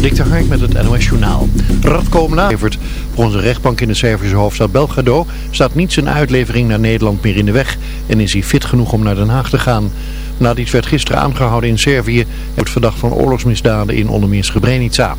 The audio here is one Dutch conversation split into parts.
Dik de met het NOS Journaal. Radko levert voor onze rechtbank in de Servische hoofdstad Belgrado staat niet zijn uitlevering naar Nederland meer in de weg en is hij fit genoeg om naar Den Haag te gaan. Mladic werd gisteren aangehouden in Servië en wordt verdacht van oorlogsmisdaden in onder meer Srebrenica.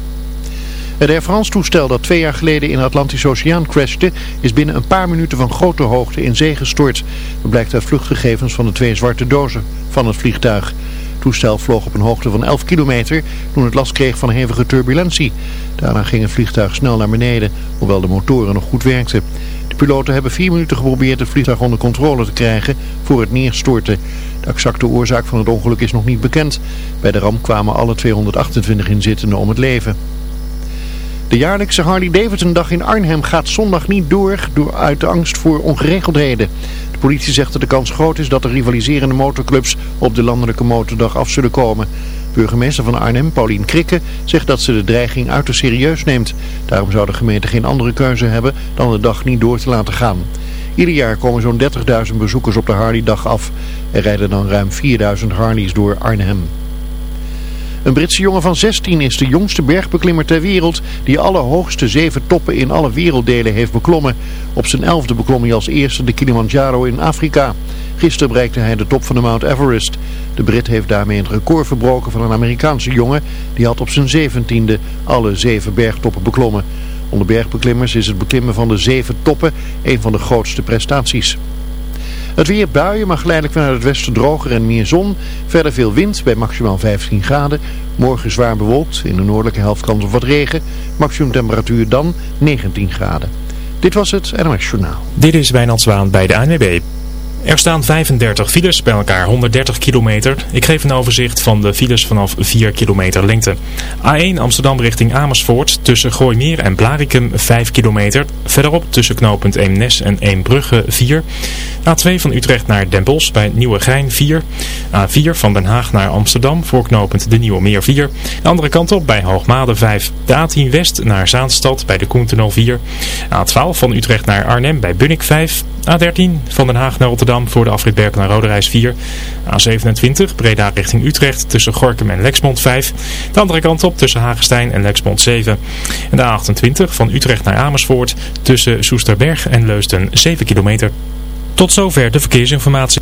Het Air France toestel dat twee jaar geleden in de Atlantische Oceaan crashte is binnen een paar minuten van grote hoogte in zee gestort. Dat blijkt uit vluchtgegevens van de twee zwarte dozen van het vliegtuig. Toestel vloog op een hoogte van 11 kilometer toen het last kreeg van hevige turbulentie. Daarna ging het vliegtuig snel naar beneden, hoewel de motoren nog goed werkten. De piloten hebben vier minuten geprobeerd het vliegtuig onder controle te krijgen voor het neerstorten. De exacte oorzaak van het ongeluk is nog niet bekend. Bij de ramp kwamen alle 228 inzittenden om het leven. De jaarlijkse Harley-Davidson-dag in Arnhem gaat zondag niet door, door uit de angst voor ongeregeldheden. De politie zegt dat de kans groot is dat de rivaliserende motorclubs op de landelijke motordag af zullen komen. Burgemeester van Arnhem, Paulien Krikke, zegt dat ze de dreiging uiterst serieus neemt. Daarom zou de gemeente geen andere keuze hebben dan de dag niet door te laten gaan. Ieder jaar komen zo'n 30.000 bezoekers op de Harley-dag af. Er rijden dan ruim 4.000 Harleys door Arnhem. Een Britse jongen van 16 is de jongste bergbeklimmer ter wereld die alle hoogste zeven toppen in alle werelddelen heeft beklommen. Op zijn elfde beklom hij als eerste de Kilimanjaro in Afrika. Gisteren bereikte hij de top van de Mount Everest. De Brit heeft daarmee een record verbroken van een Amerikaanse jongen. Die had op zijn zeventiende alle zeven bergtoppen beklommen. Onder bergbeklimmers is het beklimmen van de zeven toppen een van de grootste prestaties. Het weer buien, maar geleidelijk vanuit het westen droger en meer zon. Verder veel wind bij maximaal 15 graden. Morgen zwaar bewolkt, in de noordelijke helft kans op wat regen. Maximum temperatuur dan 19 graden. Dit was het NOS Journaal. Dit is Wijnand Zwaan bij de ANWB. Er staan 35 files, bij elkaar 130 kilometer. Ik geef een overzicht van de files vanaf 4 kilometer lengte. A1 Amsterdam richting Amersfoort tussen Gooimeer en Blarikum 5 kilometer. Verderop tussen knooppunt Eemnes en Eembrugge 4. A2 van Utrecht naar Den Bosch bij Nieuwegein 4. A4 van Den Haag naar Amsterdam voor knooppunt De Nieuwe Meer 4. De andere kant op bij Hoogmade 5. De A10 West naar Zaanstad bij de Koentunnel 4. A12 van Utrecht naar Arnhem bij Bunnik 5. A13 van Den Haag naar Rotterdam voor de afrit naar Roderijs 4. A27 Breda richting Utrecht tussen Gorkum en Lexmond 5. De andere kant op tussen Hagestein en Lexmond 7. En de A28 van Utrecht naar Amersfoort tussen Soesterberg en Leusden 7 kilometer. Tot zover de verkeersinformatie.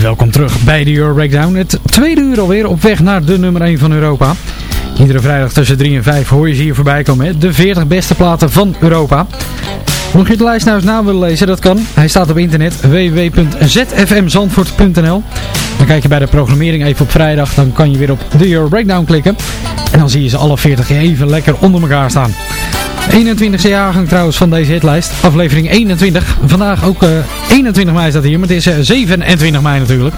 Welkom terug bij de Euro Breakdown. Het tweede uur alweer op weg naar de nummer 1 van Europa. Iedere vrijdag tussen 3 en 5 hoor je ze hier voorbij komen. De 40 beste platen van Europa. Mocht je de lijst nou eens na willen lezen, dat kan. Hij staat op internet www.zfmzandvoort.nl Dan kijk je bij de programmering even op vrijdag. Dan kan je weer op de Euro Breakdown klikken. En dan zie je ze alle 40 even lekker onder elkaar staan. 21e jaargang trouwens van deze hitlijst. Aflevering 21. Vandaag ook uh, 21 mei staat hier, maar het is uh, 27 mei natuurlijk.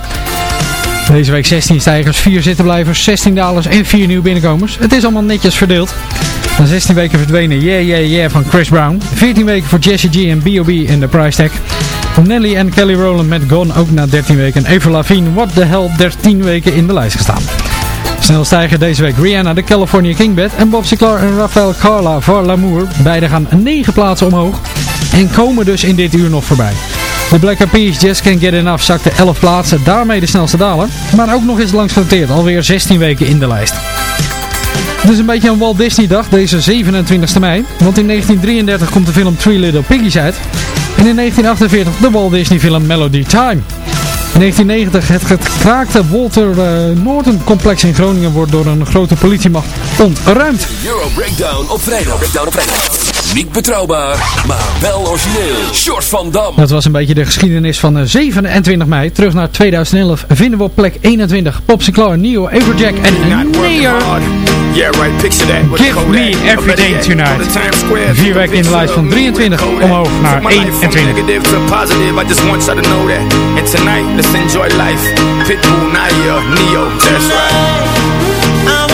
Deze week 16 stijgers, 4 zittenblijvers, 16 dalers en 4 nieuwe binnenkomers. Het is allemaal netjes verdeeld. Na 16 weken verdwenen Yeah Yeah Yeah van Chris Brown. 14 weken voor Jesse G en B.O.B. in de price tag. Nelly en Kelly Rowland met Gone ook na 13 weken. En Eva Lavigne, What the Hell, 13 weken in de lijst gestaan. Snel stijgen deze week Rihanna, de California Kingbed en Bob Sinclair en Rafael Carla voor L'amour. Beide gaan 9 plaatsen omhoog en komen dus in dit uur nog voorbij. De Black Eyed Peas Just Can't Get Enough zakte 11 plaatsen, daarmee de snelste daler. Maar ook nog eens langs genoteerd, alweer 16 weken in de lijst. Het is een beetje een Walt Disney dag, deze 27 mei. Want in 1933 komt de film Three Little Piggies uit. En in 1948 de Walt Disney film Melody Time. In 1990 het gekraakte Walter uh, complex in Groningen wordt door een grote politiemacht ontruimd. Euro Breakdown op vrijdag. Breakdown op vrijdag. Niet betrouwbaar, maar wel origineel. Short van Dam. Dat was een beetje de geschiedenis van 27 mei. Terug naar 2011 vinden we op plek 21 Pop Sinclair, Neo, Everjack en Neer. Yeah, right, picture that. Give me everything tonight. Vier weken in de lijst van 23 omhoog naar 21. Negative to positive, I just want y'all to know that. And tonight, let's enjoy life. Pitbull, Naya, Neo, that's right.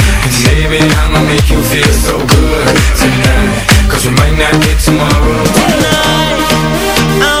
Baby, I'ma make you feel so good tonight. Cause we might not get tomorrow. tonight. I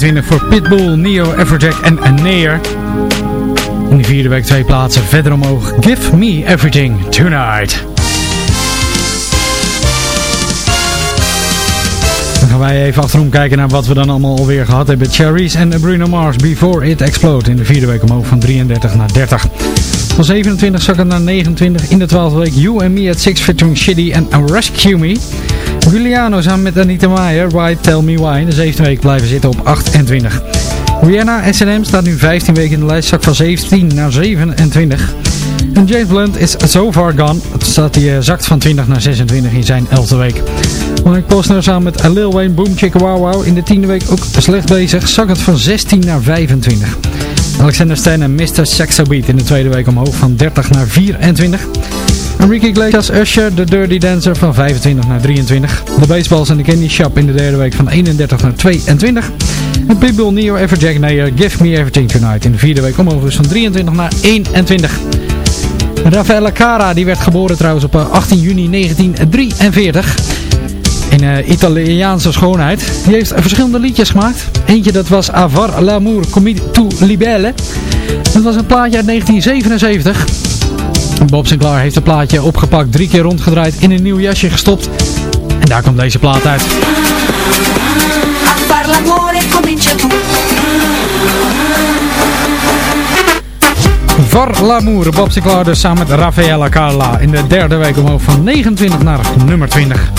22 voor Pitbull, Neo, Everjack en Aneer. In de vierde week twee plaatsen verder omhoog. Give me everything tonight. Dan gaan wij even achterom kijken naar wat we dan allemaal alweer gehad hebben. Cherries en Bruno Mars, Before It Explode. In de vierde week omhoog van 33 naar 30. Van 27 zakken naar 29. In de twaalfde week You and Me at Six featuring Shitty en Rescue Me. Giuliano samen met Anita Meijer, Why Tell Me Why in de zevende week blijven zitten op 28. Rihanna S&M staat nu 15 weken in de lijst, zak van 17 naar 27. En James Blunt is so far gone. Staat hij zakt van 20 naar 26 in zijn 11e week. Mike Posner samen met Lil Wayne Boom Chicka Wow Wow in de tiende week ook slecht bezig. Zakt het van 16 naar 25. Alexander Stan en Mr. Saxo Beat in de tweede week omhoog van 30 naar 24. Enrique Iglesias Usher, The Dirty Dancer van 25 naar 23. De Baseballs en de Candy Shop in de derde week van 31 naar 22. En Pitbull, Neo, Everjack Nayer, Give Me Everything Tonight in de vierde week omhoog van 23 naar 21. Rafaela Cara, die werd geboren trouwens op 18 eh, juni 1943. In uh, Italiaanse schoonheid. Die heeft verschillende liedjes gemaakt. Eentje dat was Avar l'amour comme tu libelle. Dat was een plaatje uit 1977. Bob Sinclair heeft het plaatje opgepakt, drie keer rondgedraaid, in een nieuw jasje gestopt. En daar komt deze plaat uit. Var l'amour, Bob Sinclair dus samen met Raffaella Carla in de derde week omhoog van 29 naar nummer 20.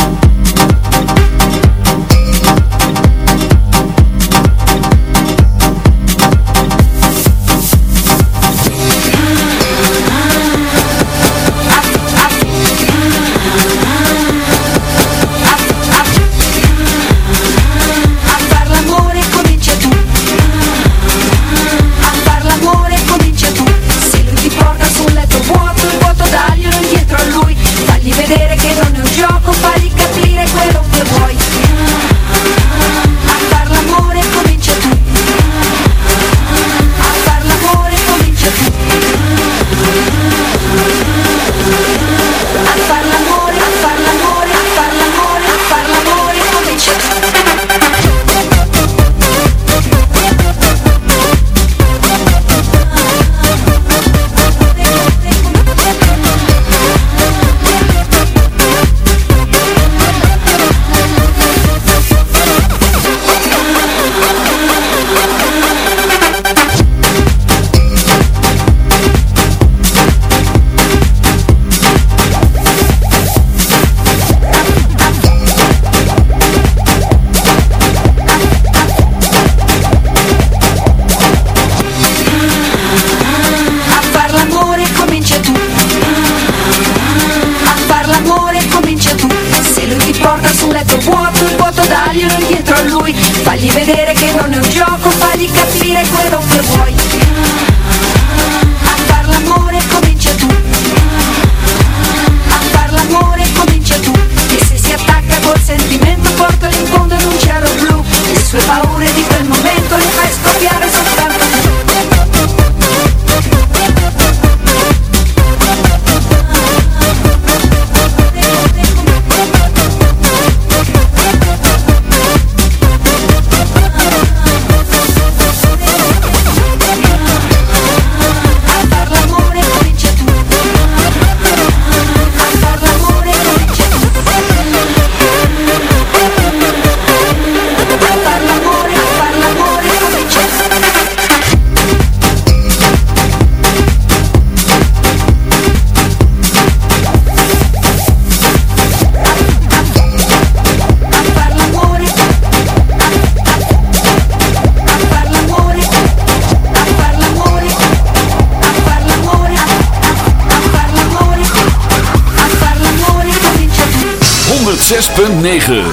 9.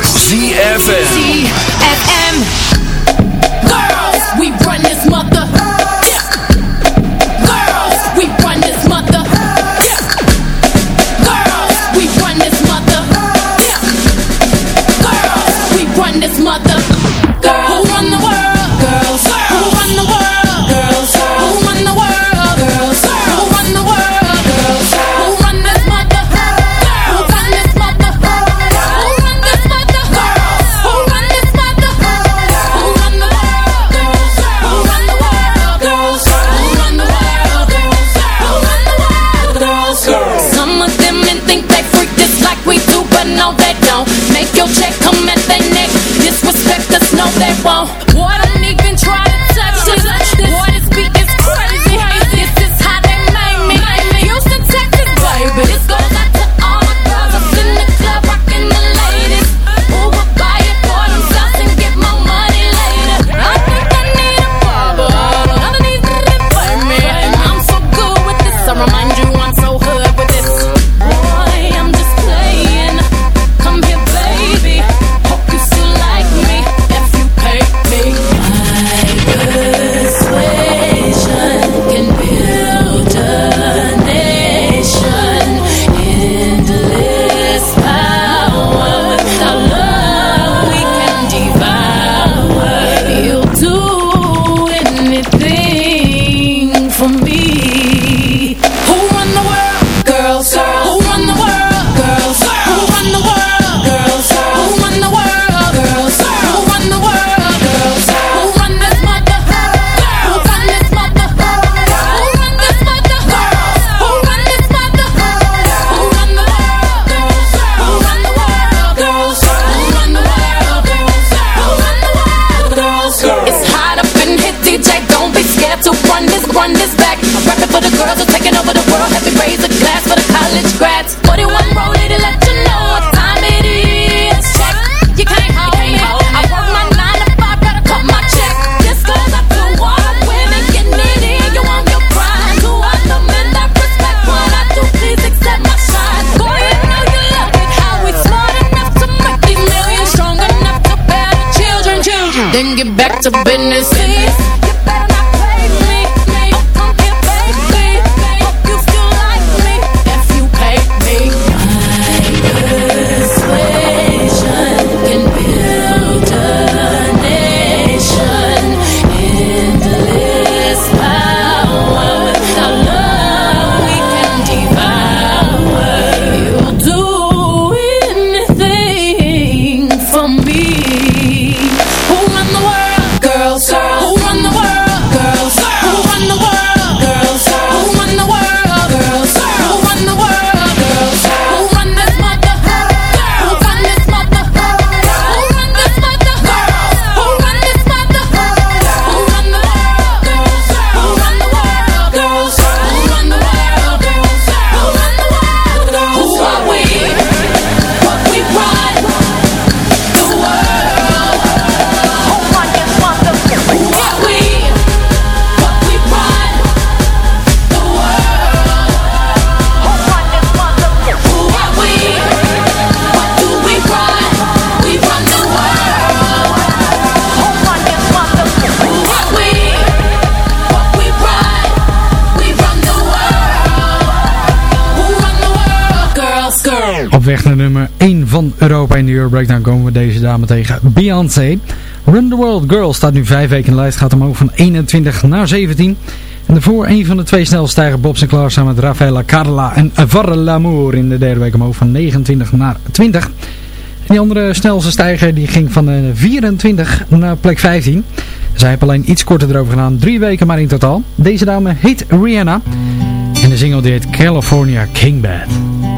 Back to business. Weg naar nummer 1 van Europa in de Euro Breakdown komen we deze dame tegen. Beyoncé. Run the World Girl staat nu 5 weken in de lijst. Gaat omhoog van 21 naar 17. En daarvoor een van de twee snelstijger Bob Sinclair samen met Rafaela Carla en Var L'amour in de derde week omhoog van 29 naar 20. En die andere snelste stijger die ging van eh, 24 naar plek 15. Zij heeft alleen iets korter erover gedaan. Drie weken maar in totaal. Deze dame heet Rihanna. En de single die heet California King Bad.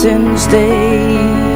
Since Day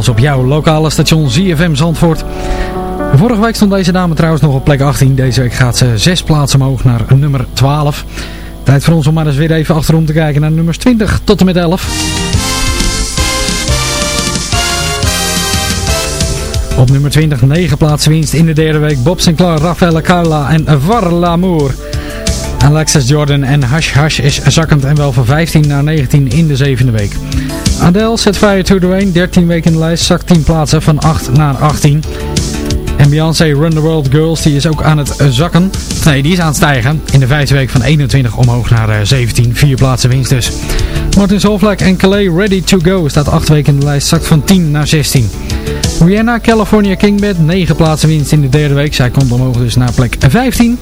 als op jouw lokale station ZFM Zandvoort. Vorige week stond deze dame trouwens nog op plek 18. Deze week gaat ze zes plaatsen omhoog naar nummer 12. Tijd voor ons om maar eens weer even achterom te kijken naar nummers 20 tot en met 11. Op nummer 20, 9 plaatsen winst in de derde week. Bob Sinclair, Rafaela Carla en Var Lamour. Alexis Jordan en Hush Hush is zakkend en wel van 15 naar 19 in de zevende week. Adele Set Fire to the Rain, 13 weken in de lijst, zakt 10 plaatsen van 8 naar 18. En Beyoncé Run the World Girls, die is ook aan het zakken. Nee, die is aan het stijgen. In de vijfde week van 21 omhoog naar 17. Vier plaatsen winst dus. Martin Solveig en Calais Ready to Go staat 8 weken in de lijst, zakt van 10 naar 16. Rihanna California Kingbed, 9 plaatsen winst in de derde week. Zij komt omhoog dus naar plek 15.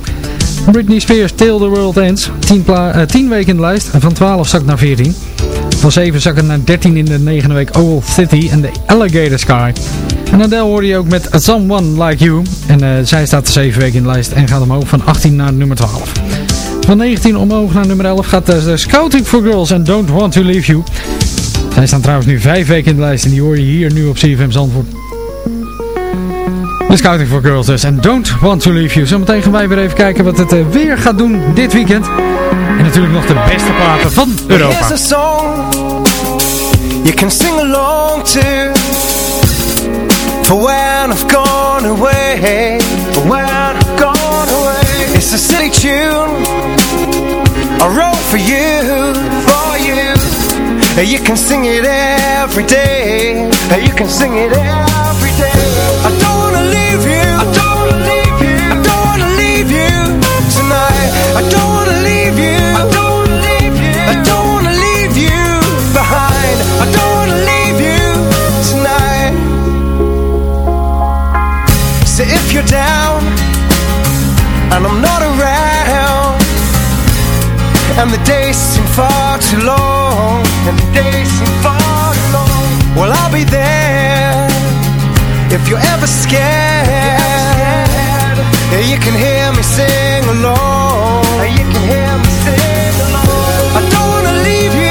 Britney Spears Till the World Ends, 10, uh, 10 weken in de lijst. Van 12 zakt naar 14. Van 7 zakken naar 13 in de negende week Owl City en de Alligator Sky. En Adele hoorde je ook met Someone Like You. En uh, zij staat de 7 weken in de lijst en gaat omhoog van 18 naar nummer 12. Van 19 omhoog naar nummer 11 gaat de, de Scouting for Girls and Don't Want To Leave You. Zij staan trouwens nu 5 weken in de lijst en die hoor je hier nu op CFM Zandvoort. De Scouting for Girls dus. En Don't Want To Leave You. Zometeen gaan wij weer even kijken wat het uh, weer gaat doen dit weekend. En natuurlijk nog de beste platen van Europa. You can sing along to For when I've gone away. For when I've gone away. It's a silly tune. I wrote for you, for you. You can sing it every day. You can sing it every day. I don't wanna leave you you're down And I'm not around. And the days seem far too long And the days seem far too long. Well I'll be there If you're ever scared. Yeah, you can hear me sing along. You can hear me sing along. I don't wanna leave you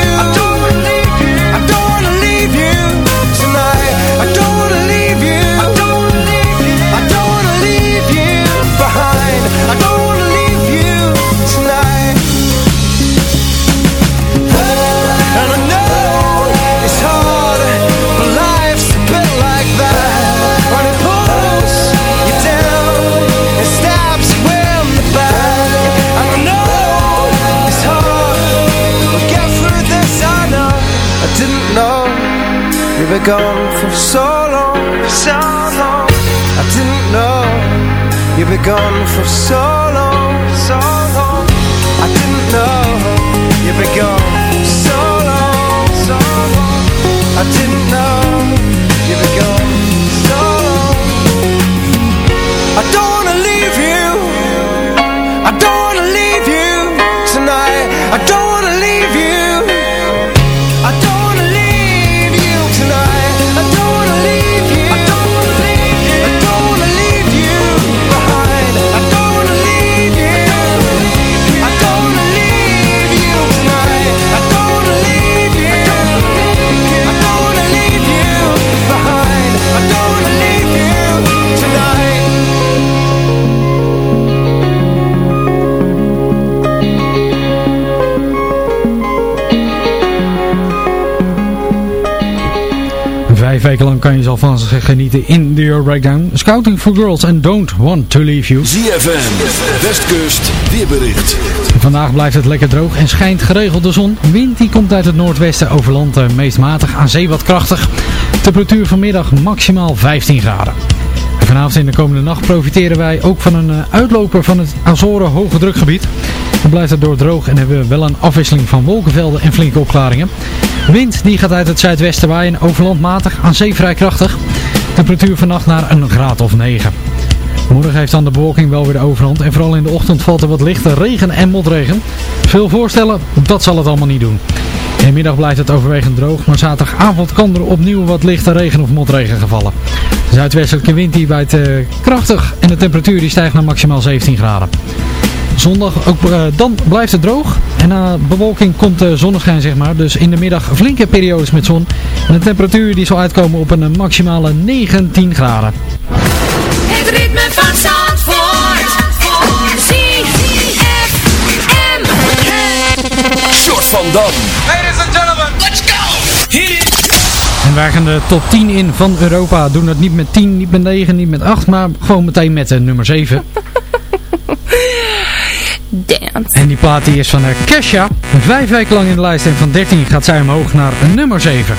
gone for so weken lang kan je ze alvast genieten in de Euro Breakdown. Scouting for Girls and Don't Want To Leave You. ZFM, Westkust, weerbericht. Vandaag blijft het lekker droog en schijnt geregeld de zon. Wind die komt uit het noordwesten over land, eh, meest matig, aan zee wat krachtig. Temperatuur vanmiddag maximaal 15 graden. Vanavond en de komende nacht profiteren wij ook van een eh, uitloper van het Azoren hoge drukgebied. Dan blijft het door droog en hebben we wel een afwisseling van wolkenvelden en flinke opklaringen. Wind die gaat uit het zuidwesten waaien, overland matig, aan zee vrij krachtig. Temperatuur vannacht naar een graad of 9. Morgen heeft dan de bewolking wel weer de overhand en vooral in de ochtend valt er wat lichte regen en motregen. Veel voorstellen, dat zal het allemaal niet doen. In de middag blijft het overwegend droog, maar zaterdagavond kan er opnieuw wat lichte regen of motregen gevallen. De zuidwestelijke wind die waait eh, krachtig en de temperatuur die stijgt naar maximaal 17 graden. Zondag ook, eh, dan blijft het droog en na bewolking komt de zonneschijn zeg maar. Dus in de middag flinke periodes met zon. En de temperatuur die zal uitkomen op een maximale 19 graden. Het ritme van Zandvoort. Short van Dam. Wij gaan de top 10 in van Europa. Doen dat niet met 10, niet met 9, niet met 8, maar gewoon meteen met de nummer 7. dance. En die plaat die is van uh, Kesha. Vijf weken lang in de lijst en van 13 gaat zij omhoog naar nummer 7.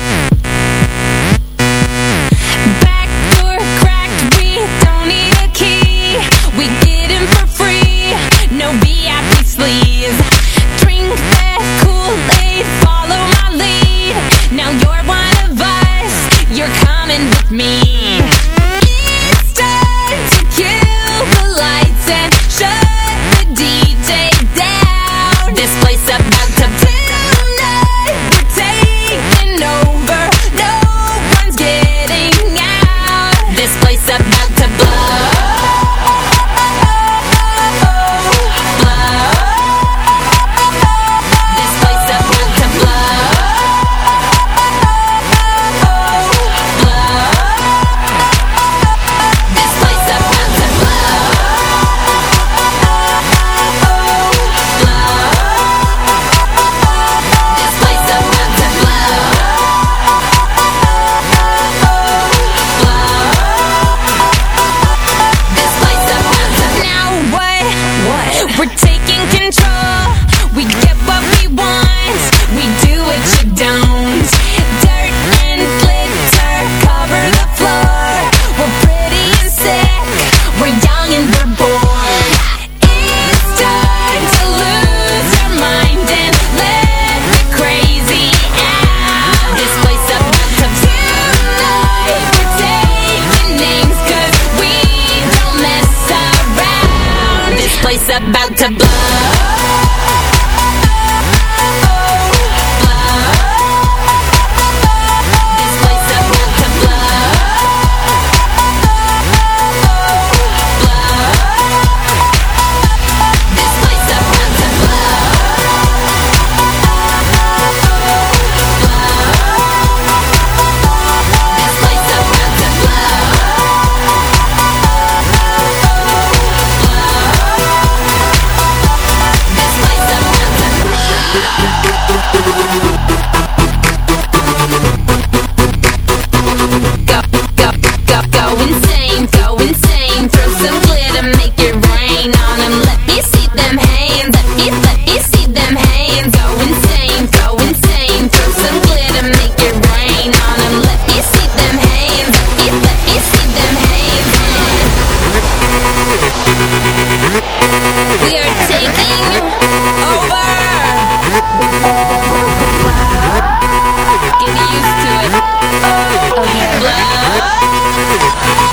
Oh!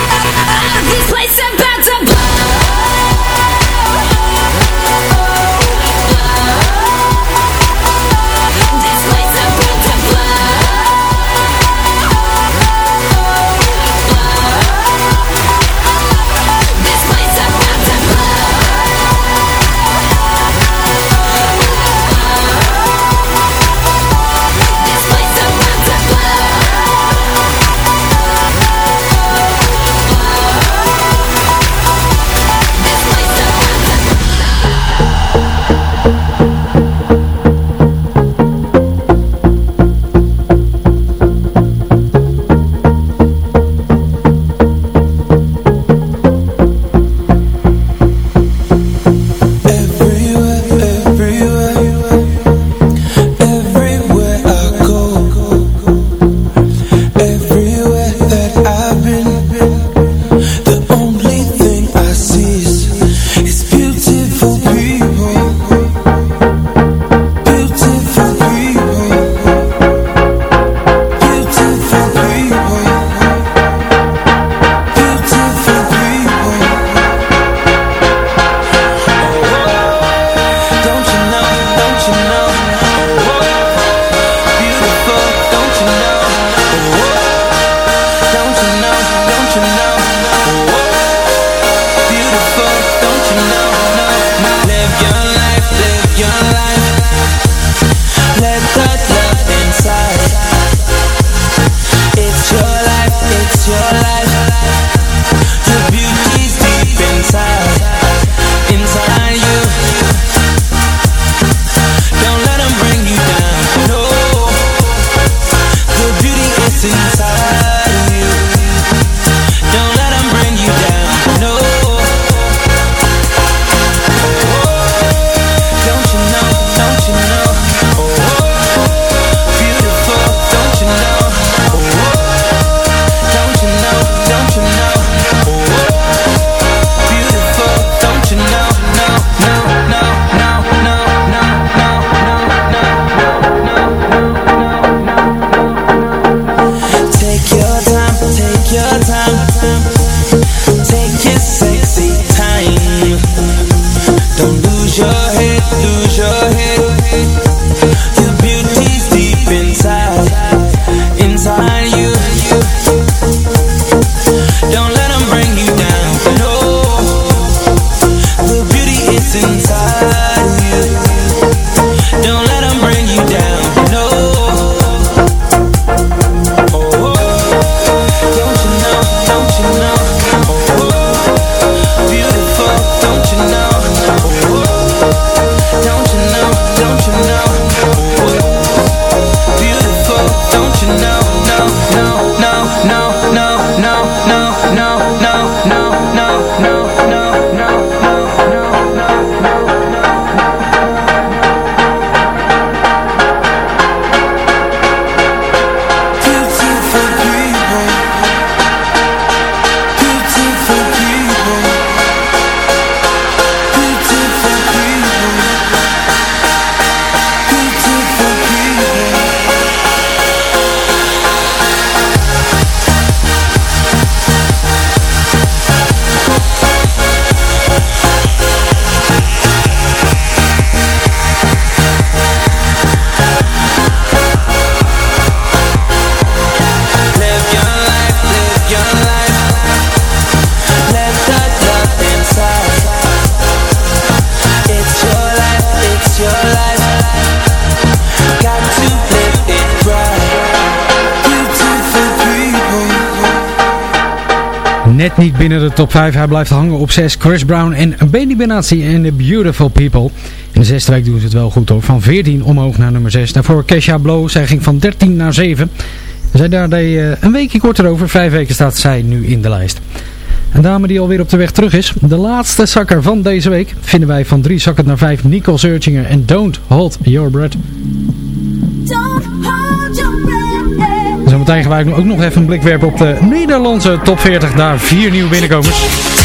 Net niet binnen de top 5. Hij blijft hangen op 6. Chris Brown en Benny Benassi en The Beautiful People. In de zesde week doen ze het wel goed hoor. Van 14 omhoog naar nummer 6. Daarvoor Kesha Blow. Zij ging van 13 naar 7. Zij daar deed eh, een weekje korter over. Vijf weken staat zij nu in de lijst. Een dame die alweer op de weg terug is. De laatste zakker van deze week vinden wij van 3 zakken naar 5. Nicole Searchinger en Don't Hold Your Breath. Zometeen gaan wij ook nog even een blik werpen op de Nederlandse top 40. Daar vier nieuwe binnenkomers.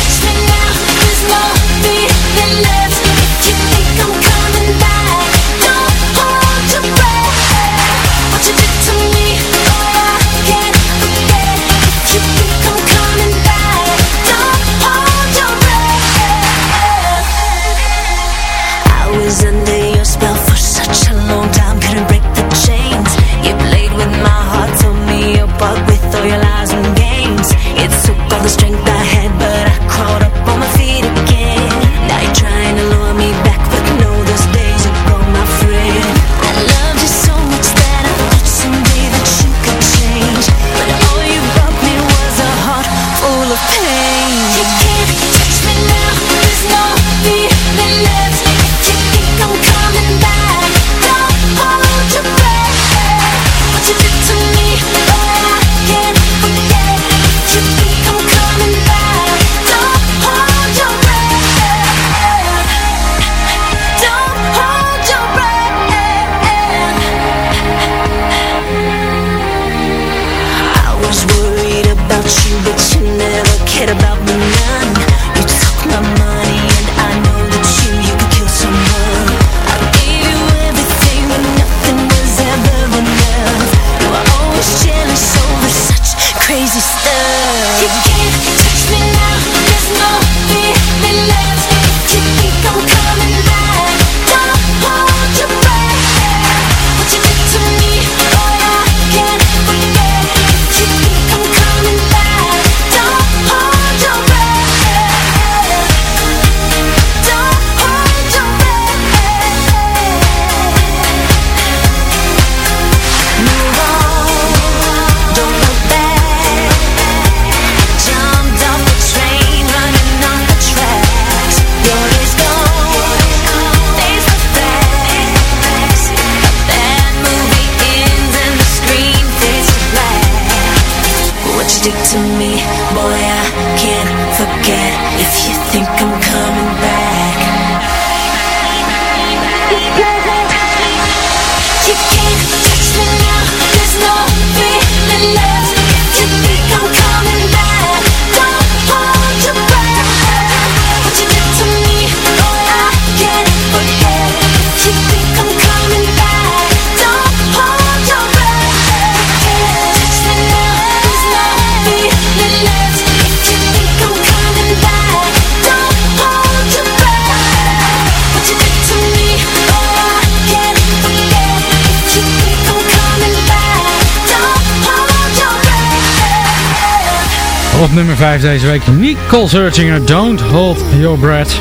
Op nummer 5 deze week Nicole Searchinger, Don't Hold Your Breath.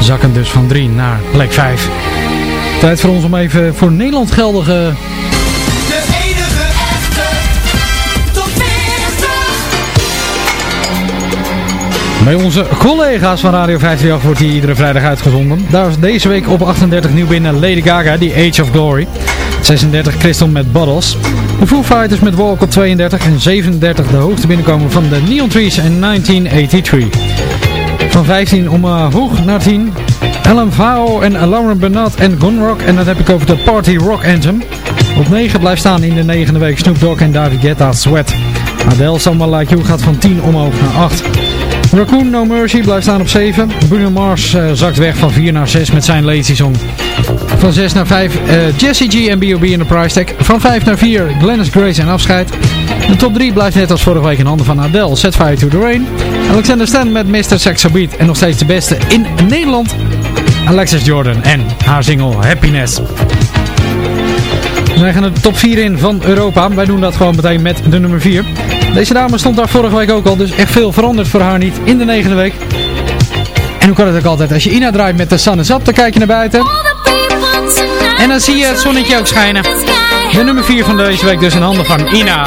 Zakken dus van 3 naar plek 5. Tijd voor ons om even voor Nederland geldige... De enige echte top 40. Bij onze collega's van Radio 538 wordt hier iedere vrijdag uitgezonden. Daar is deze week op 38 nieuw binnen Lady Gaga, The Age of Glory. 36 Crystal met Bottles. De Foo Fighters met Walk op 32 en 37 de hoogste binnenkomen van de Neon Trees in 1983. Van 15 omhoog naar 10. Ellen Vao en Lauren Bernard en Gunrock. En dat heb ik over de Party Rock Anthem. Op 9 blijft staan in de negende week Snoop Dogg en David Guetta Sweat. Adele Someone Like You gaat van 10 omhoog naar 8. Raccoon No Mercy blijft staan op 7. Bruno Mars eh, zakt weg van 4 naar 6 met zijn Lazy Song. Van 6 naar 5 eh, Jesse G en B.O.B. in de price tag. Van 5 naar 4 Glennis Grace en afscheid. De top 3 blijft net als vorige week in handen van Adele. Set Fire to the Rain. Alexander Stan met Mr. Saxo Beat. En nog steeds de beste in Nederland. Alexis Jordan en haar single Happiness. Wij gaan de top 4 in van Europa. Wij doen dat gewoon meteen met de nummer 4. Deze dame stond daar vorige week ook al, dus echt veel veranderd voor haar niet in de negende week. En hoe kan het ook altijd? Als je Ina draait met de sun is dan kijk je naar buiten. En dan zie je het zonnetje ook schijnen. De nummer 4 van deze week dus in handen van Ina.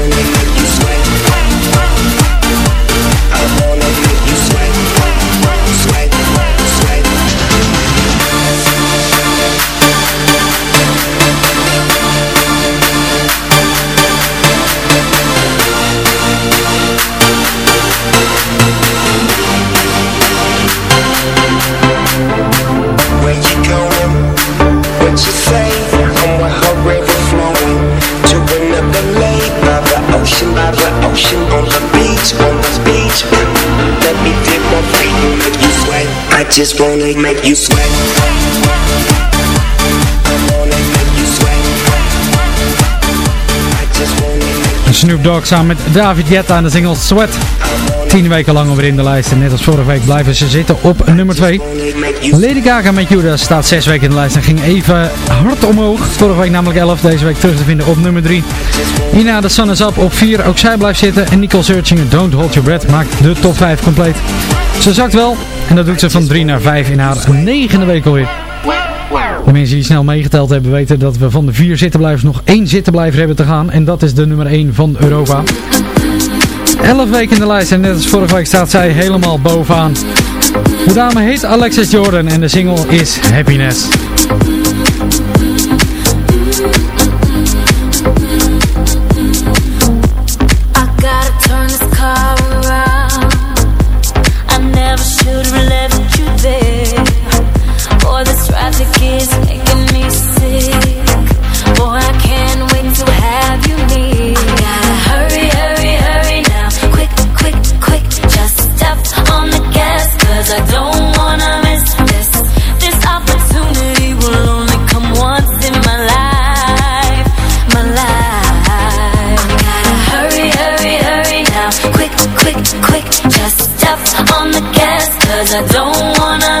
just wanna make you sweat. Snoop Dogg samen met David Guetta aan de single Sweat. Tien weken lang alweer in de lijst en net als vorige week blijven ze zitten op nummer 2. Lady Gaga met Judas staat 6 weken in de lijst en ging even hard omhoog. Vorige week namelijk 11, deze week terug te vinden op nummer 3. Hierna de Sun is Up op 4, ook zij blijft zitten. En Nicole Searching Don't Hold Your Breath maakt de top 5 compleet. Ze zakt wel en dat doet ze van 3 naar 5 in haar negende week alweer. De mensen die snel meegeteld hebben weten dat we van de vier zittenblijvers nog één zittenblijver hebben te gaan. En dat is de nummer 1 van Europa. 11 weken in de lijst en net als vorige week staat zij helemaal bovenaan. De dame heet Alexis Jordan en de single is Happiness. Cause I don't wanna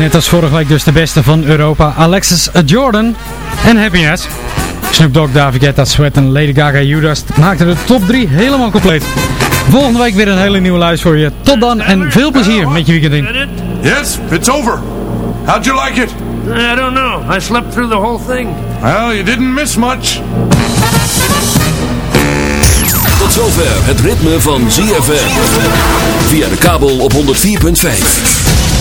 Net als vorige week dus de beste van Europa, Alexis Jordan en Happiness. Snoop Dogg, David Guetta, Sweat en Lady Gaga Judas maakten de top 3 helemaal compleet. Volgende week weer een hele nieuwe lijst voor je. Tot dan en veel plezier met je weekend in. Yes, it's over. How'd you like it? I don't know. I slept through the whole thing. Well, you didn't miss much. Tot zover het ritme van ZFM. Via de kabel op 104.5.